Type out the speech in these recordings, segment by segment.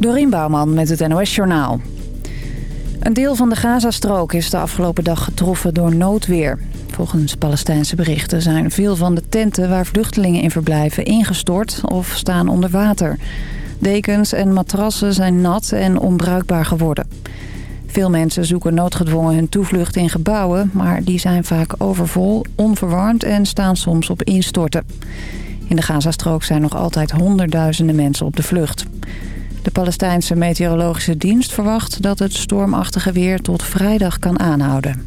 Dorien Bouwman met het NOS Journaal. Een deel van de Gazastrook is de afgelopen dag getroffen door noodweer. Volgens Palestijnse berichten zijn veel van de tenten waar vluchtelingen in verblijven ingestort of staan onder water. Dekens en matrassen zijn nat en onbruikbaar geworden. Veel mensen zoeken noodgedwongen hun toevlucht in gebouwen... maar die zijn vaak overvol, onverwarmd en staan soms op instorten. In de Gazastrook zijn nog altijd honderdduizenden mensen op de vlucht. De Palestijnse meteorologische dienst verwacht dat het stormachtige weer tot vrijdag kan aanhouden.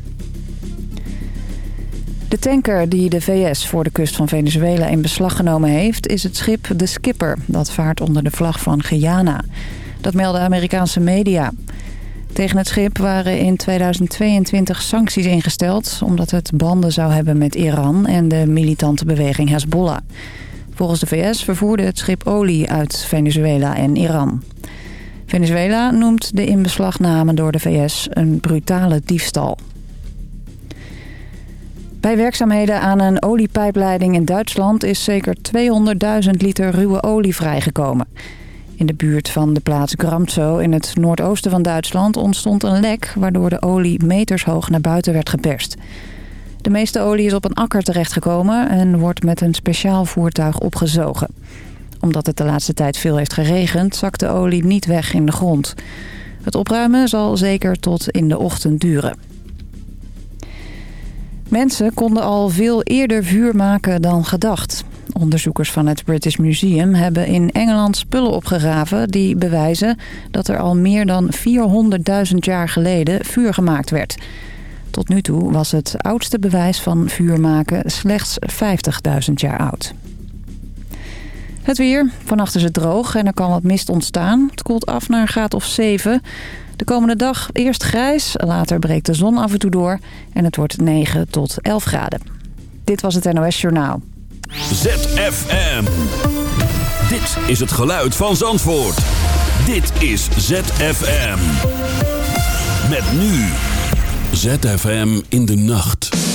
De tanker die de VS voor de kust van Venezuela in beslag genomen heeft... is het schip de Skipper, dat vaart onder de vlag van Guyana. Dat melden Amerikaanse media. Tegen het schip waren in 2022 sancties ingesteld... omdat het banden zou hebben met Iran en de militante beweging Hezbollah. Volgens de VS vervoerde het schip olie uit Venezuela en Iran. Venezuela noemt de inbeslagname door de VS een brutale diefstal. Bij werkzaamheden aan een oliepijpleiding in Duitsland is zeker 200.000 liter ruwe olie vrijgekomen. In de buurt van de plaats Gramzo in het noordoosten van Duitsland ontstond een lek... waardoor de olie metershoog naar buiten werd geperst. De meeste olie is op een akker terechtgekomen en wordt met een speciaal voertuig opgezogen. Omdat het de laatste tijd veel heeft geregend, zakt de olie niet weg in de grond. Het opruimen zal zeker tot in de ochtend duren. Mensen konden al veel eerder vuur maken dan gedacht. Onderzoekers van het British Museum hebben in Engeland spullen opgegraven... die bewijzen dat er al meer dan 400.000 jaar geleden vuur gemaakt werd. Tot nu toe was het oudste bewijs van vuur maken slechts 50.000 jaar oud. Het weer. Vannacht is het droog en er kan wat mist ontstaan. Het koelt af naar een graad of 7. De komende dag eerst grijs, later breekt de zon af en toe door... en het wordt 9 tot 11 graden. Dit was het NOS Journaal. ZFM. Dit is het geluid van Zandvoort. Dit is ZFM. Met nu. ZFM in de nacht.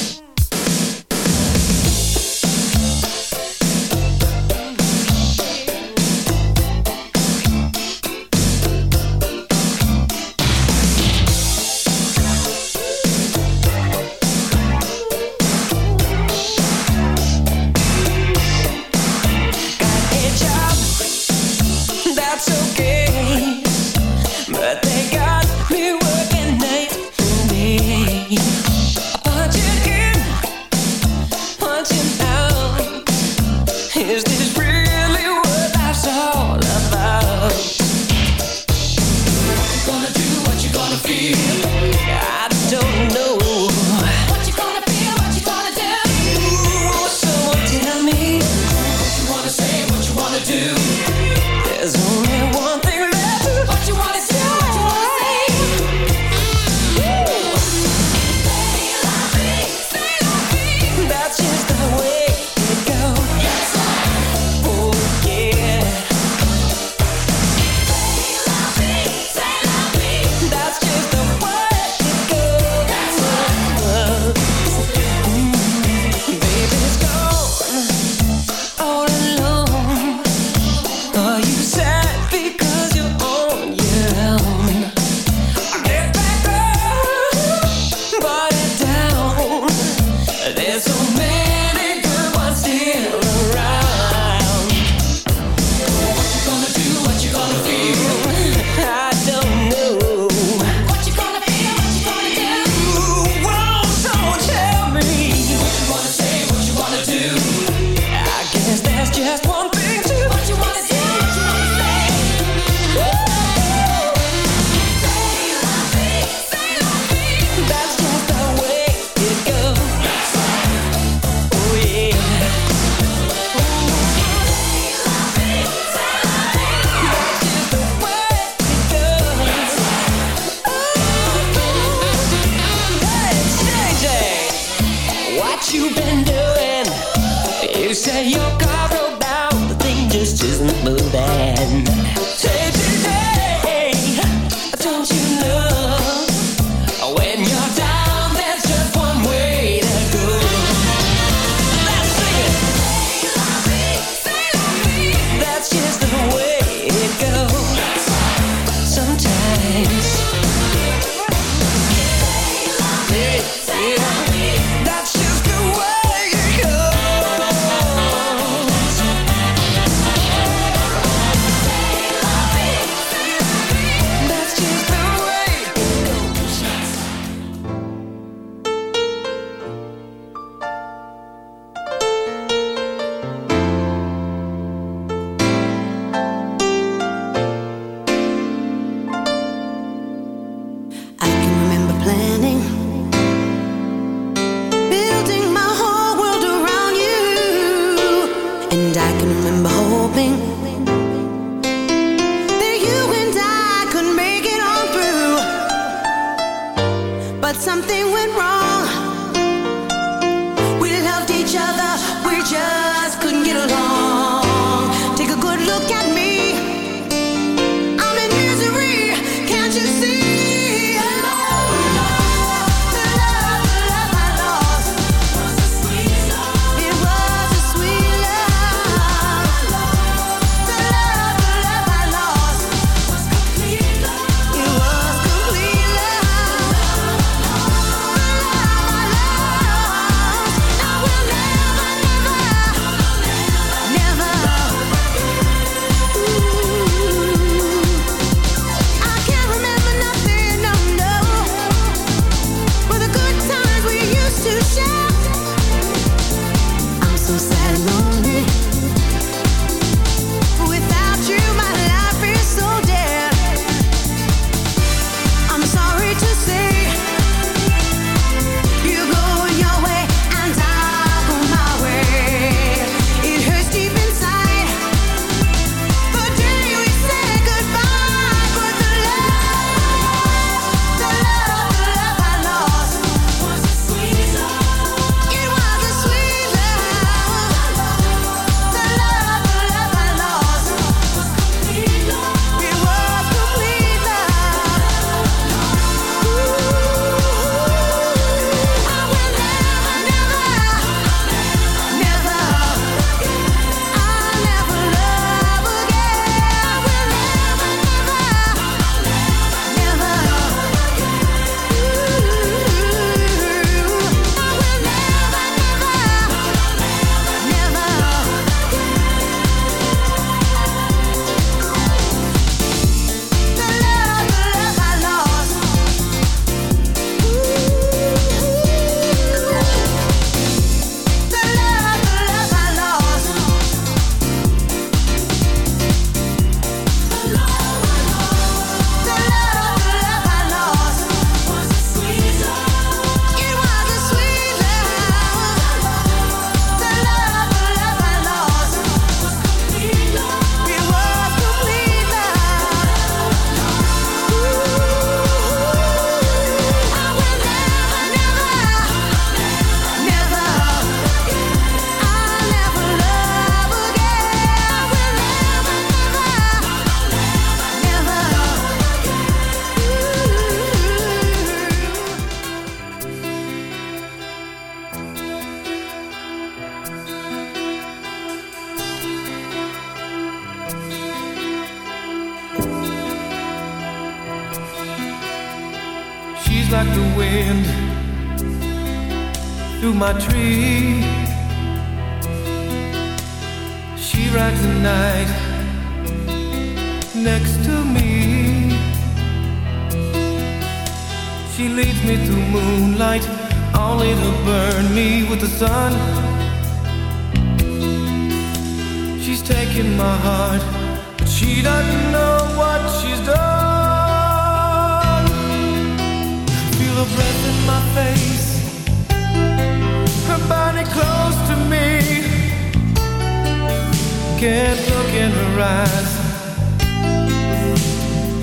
can't look in her eyes.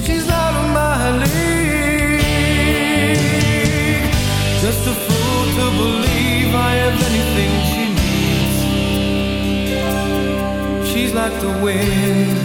She's not of my league. Just a fool to believe I have anything she needs. She's like the wind.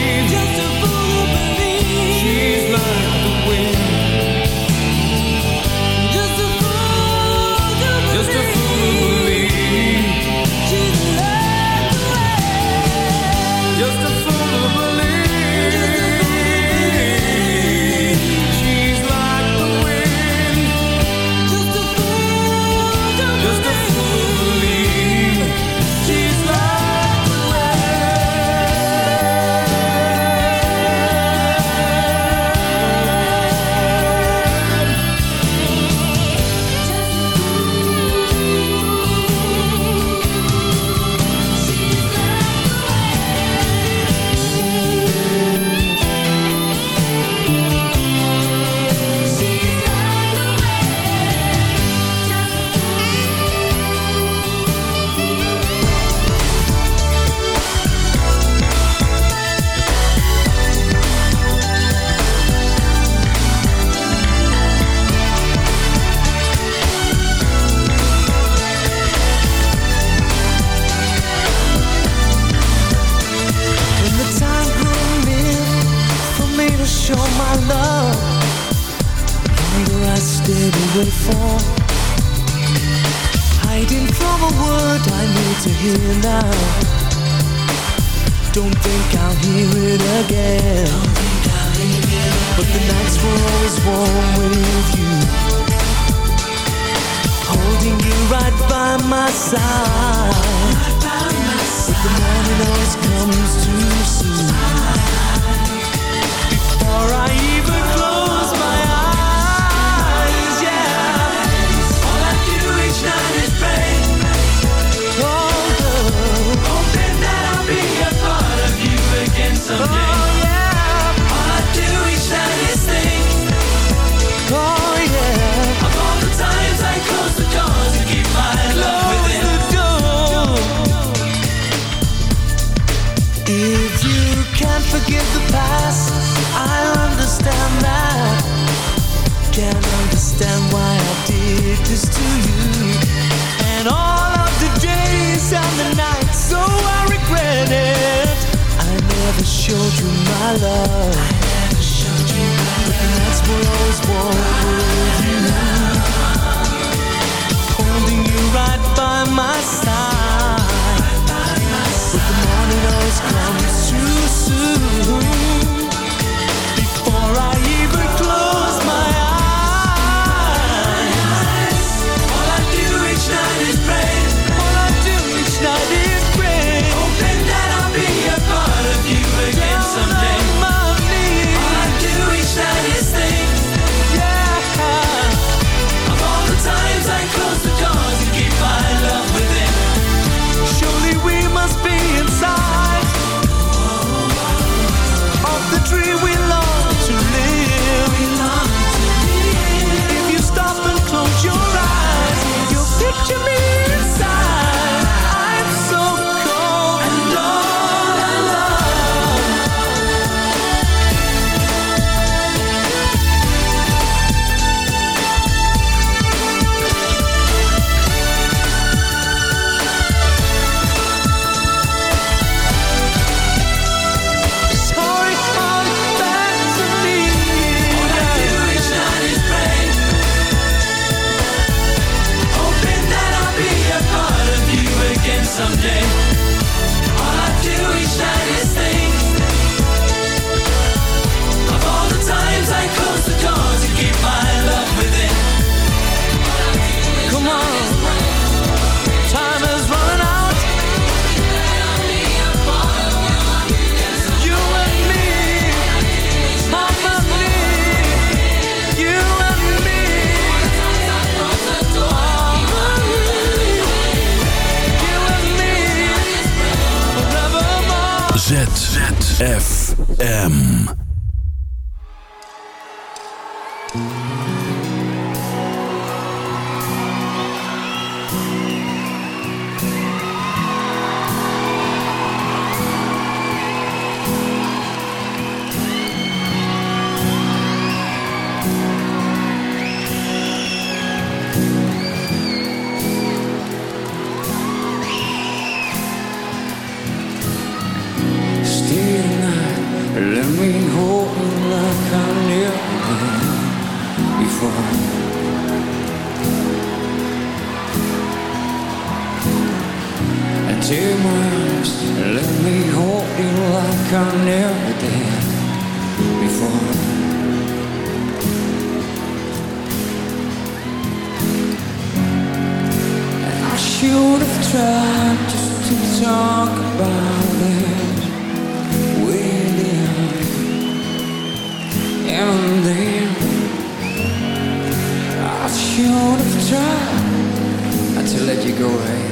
should have tried not to let you go away.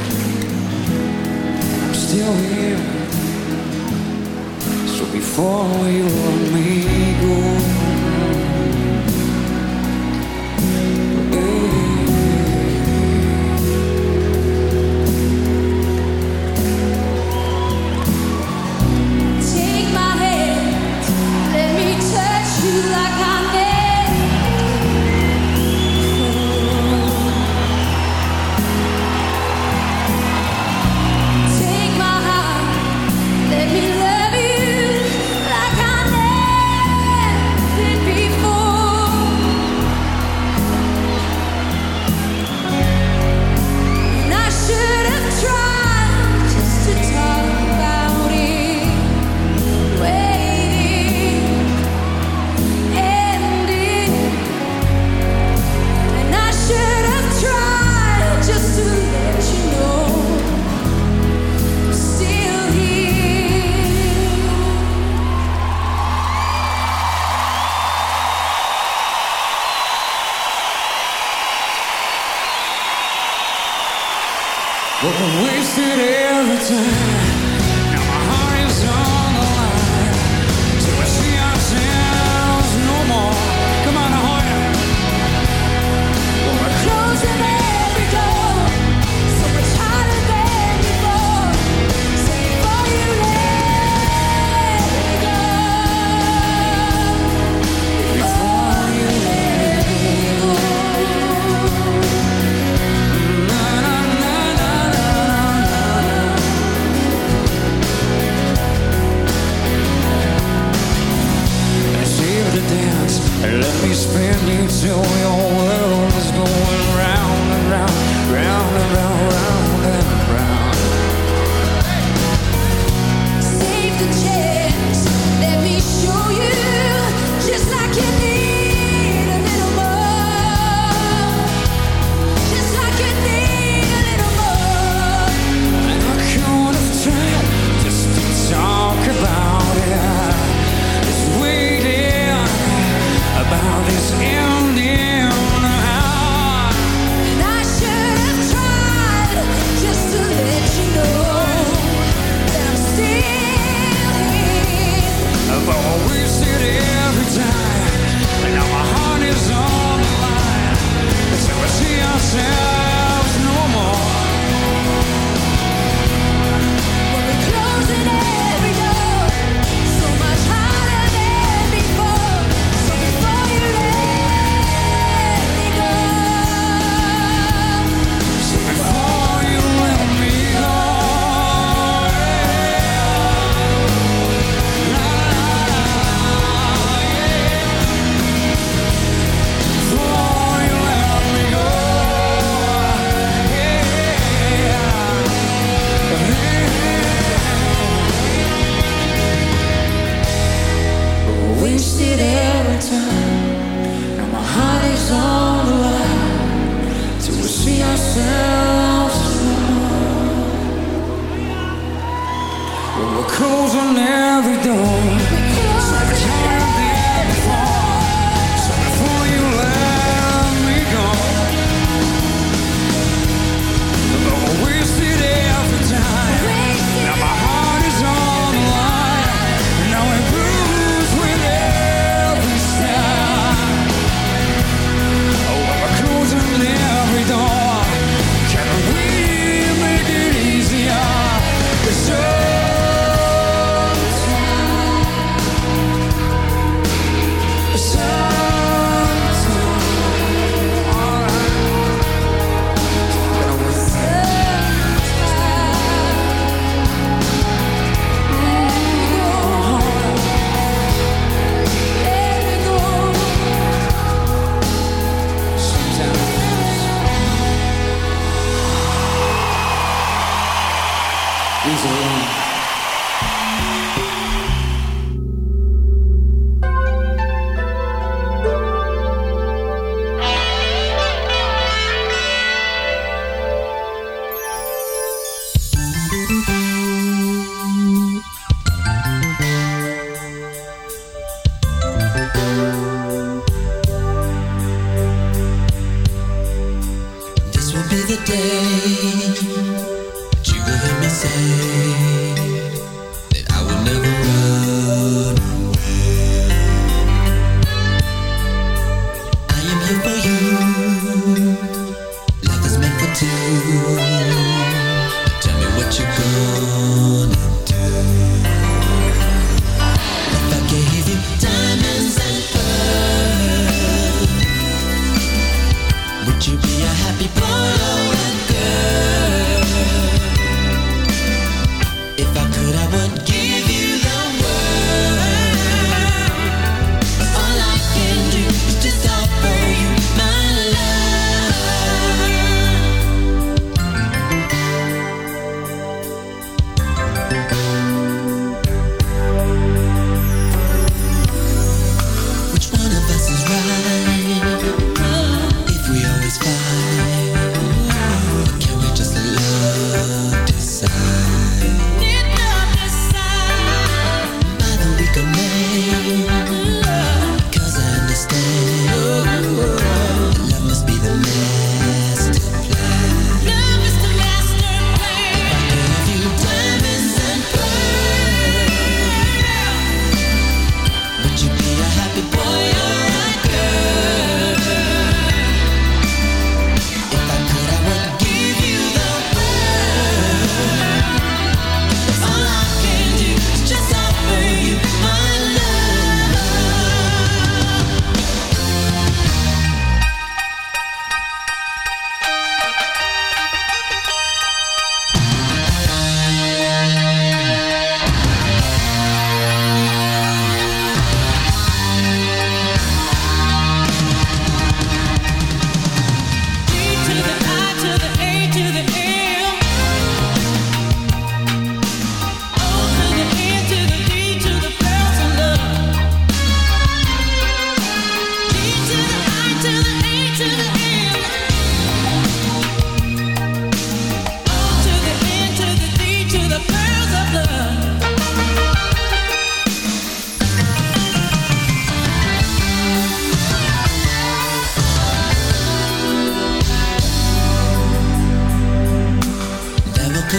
I'm still here. So before you were me.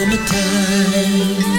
summertime.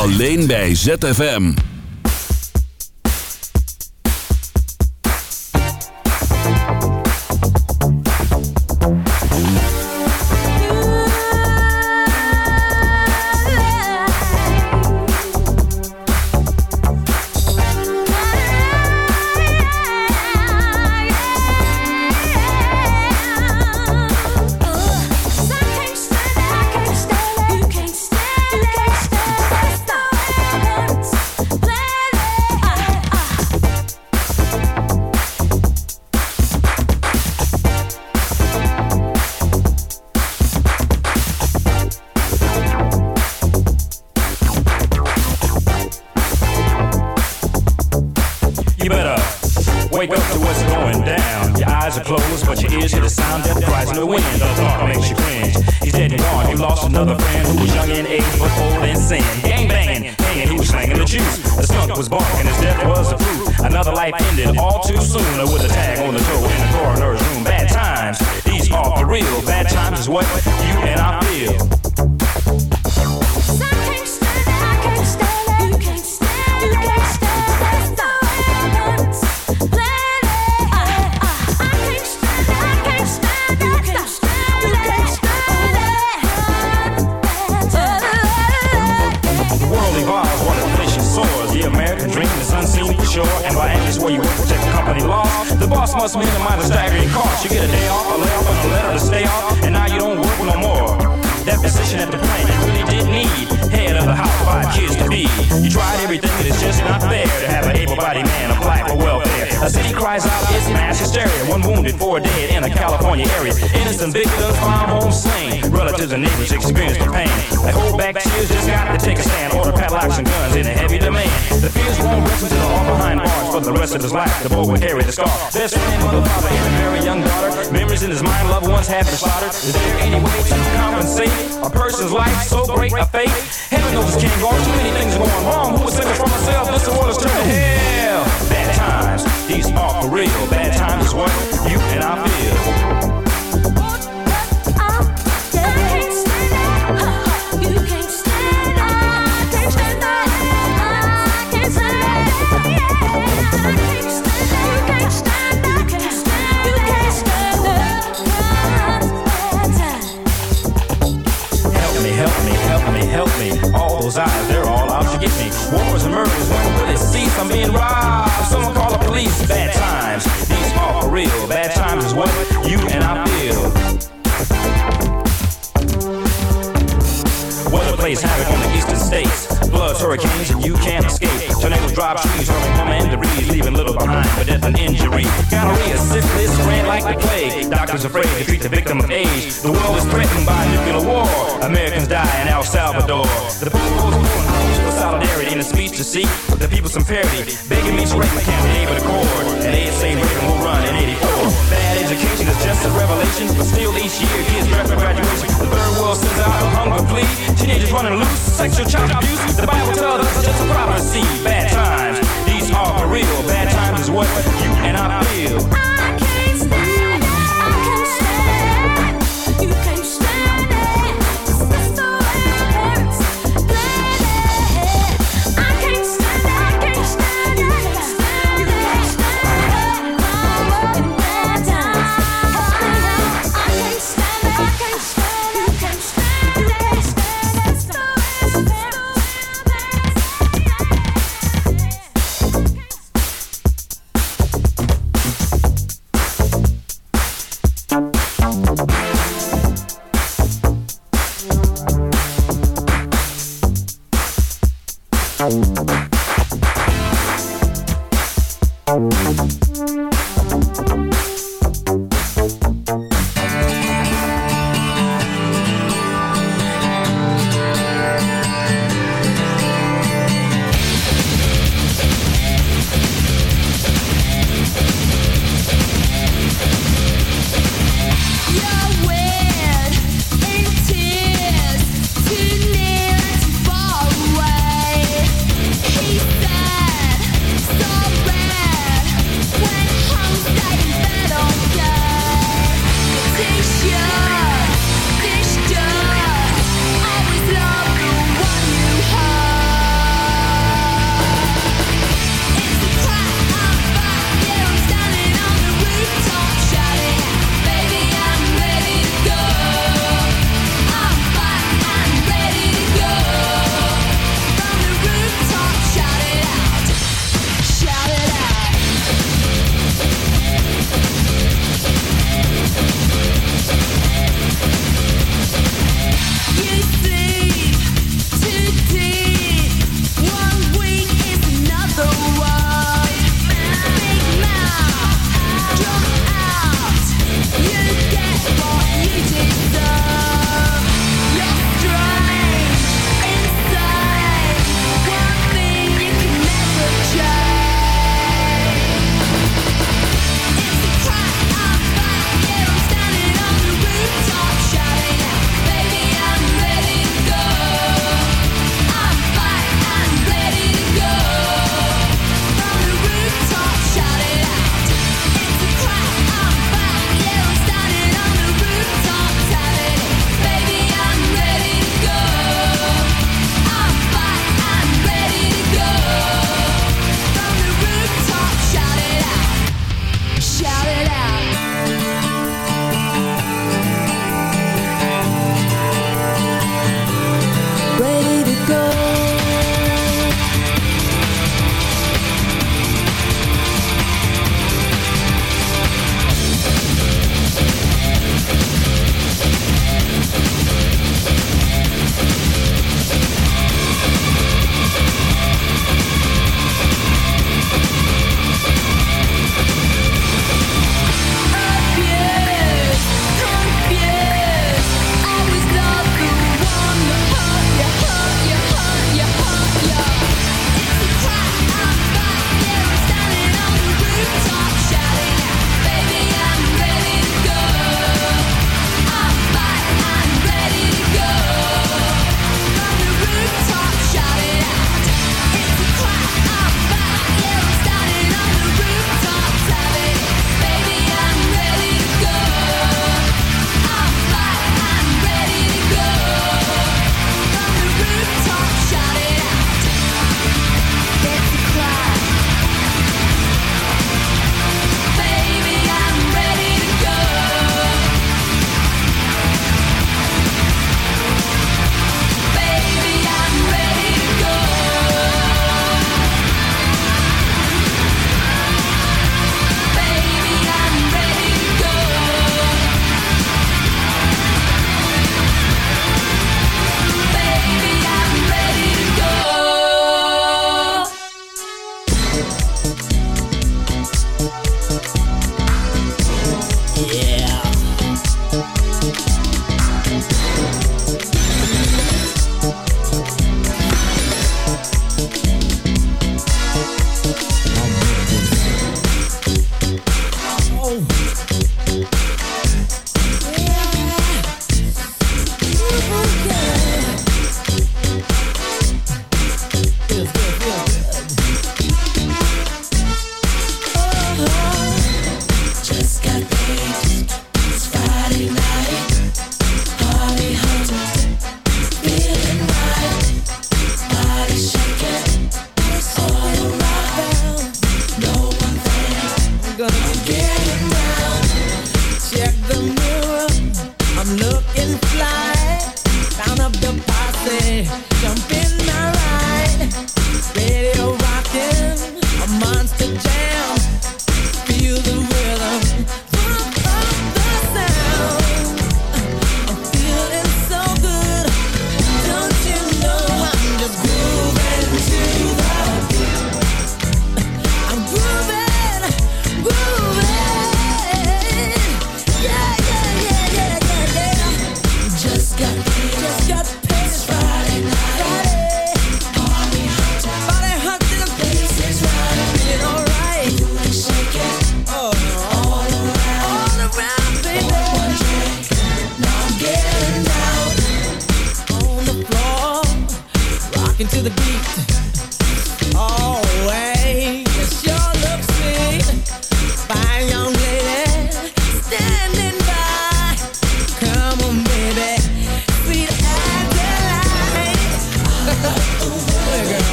Alleen bij ZFM. for some parity. Begging me to raise my can't be cord. They say And ASA Raven will run in 84. Bad education is just a revelation, but still each year kids draft for graduation. The third world sends out a hunger plea. Teenagers running loose, sexual child abuse. The Bible tells us it's just a prophecy. Bad times, these are for real. Bad times is what you and I feel.